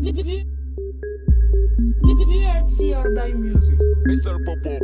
DJ by music. Mr. Popo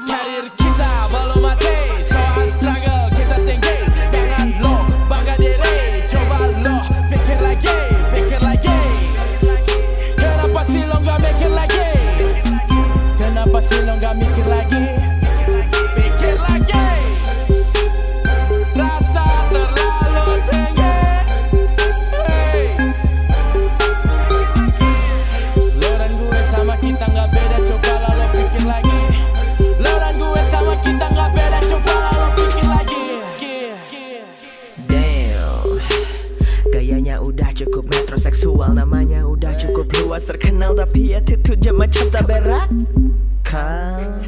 Karir kita belum mati Soal struggle kita tinggi. Jangan lo bangga diri Coba lo pikir lagi Pikir lagi. Kenapa sih lo gak mikir lagi? Kenapa sih lo gak mikir lagi cukup metroseksual Namanya udah cukup luas terkenal Tapi attitude-nya macam tak berakal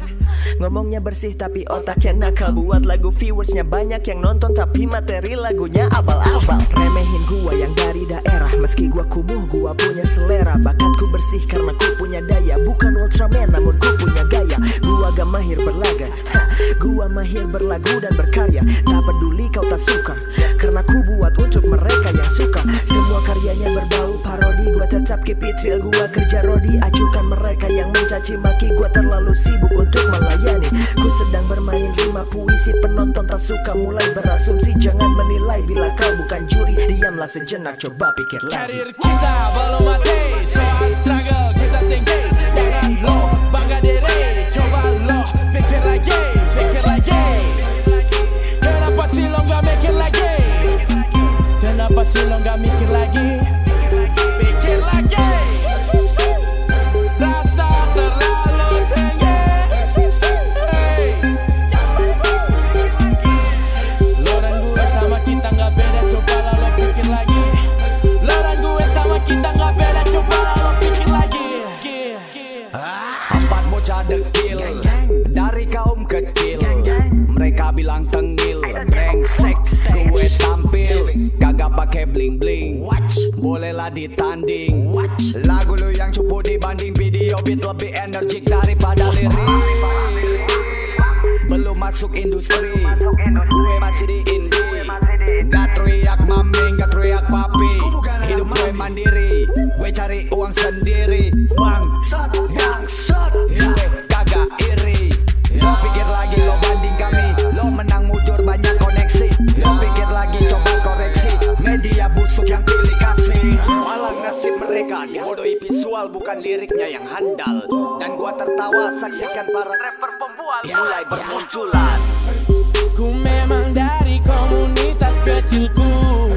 Ngomongnya bersih tapi otaknya nakal. Buat lagu viewersnya banyak yang nonton Tapi materi lagunya abal-abal. Remehin gua yang dari daerah Meski gua kumuh gua punya selera. Bakatku bersih karena ku punya daya Bukan Ultraman namun ku punya gaya. Gua gak mahir berlaga Gua mahir berlagu dan berkarya. Tak peduli kau tak suka Karena ku buat untuk mereka yang suka. Semua karyanya berbau parodi Gua tetap keep it real. Gua kerja rodi Acukan mereka yang mencaci maki. Gua terlalu sibuk untuk melayani. Ku sedang bermain lima puisi Penonton tak suka mulai berasumsi. Jangan menilai bila kau bukan juri Diamlah sejenak coba pikir lagi. Karir kita belum mati dekil Dari kaum kecil Mereka bilang tengil. Brengsek Gue tampil. Kagak pakai bling bling. Bolehlah ditanding. Lagu lu yang cupu dibanding video beat Lebih energik daripada lirik. Belum masuk industri. Gue masih di indie bukan liriknya yang handal. Dan gua tertawa saksikan para rapper pembual mulai bermunculan. Ku memang dari komunitas kecilku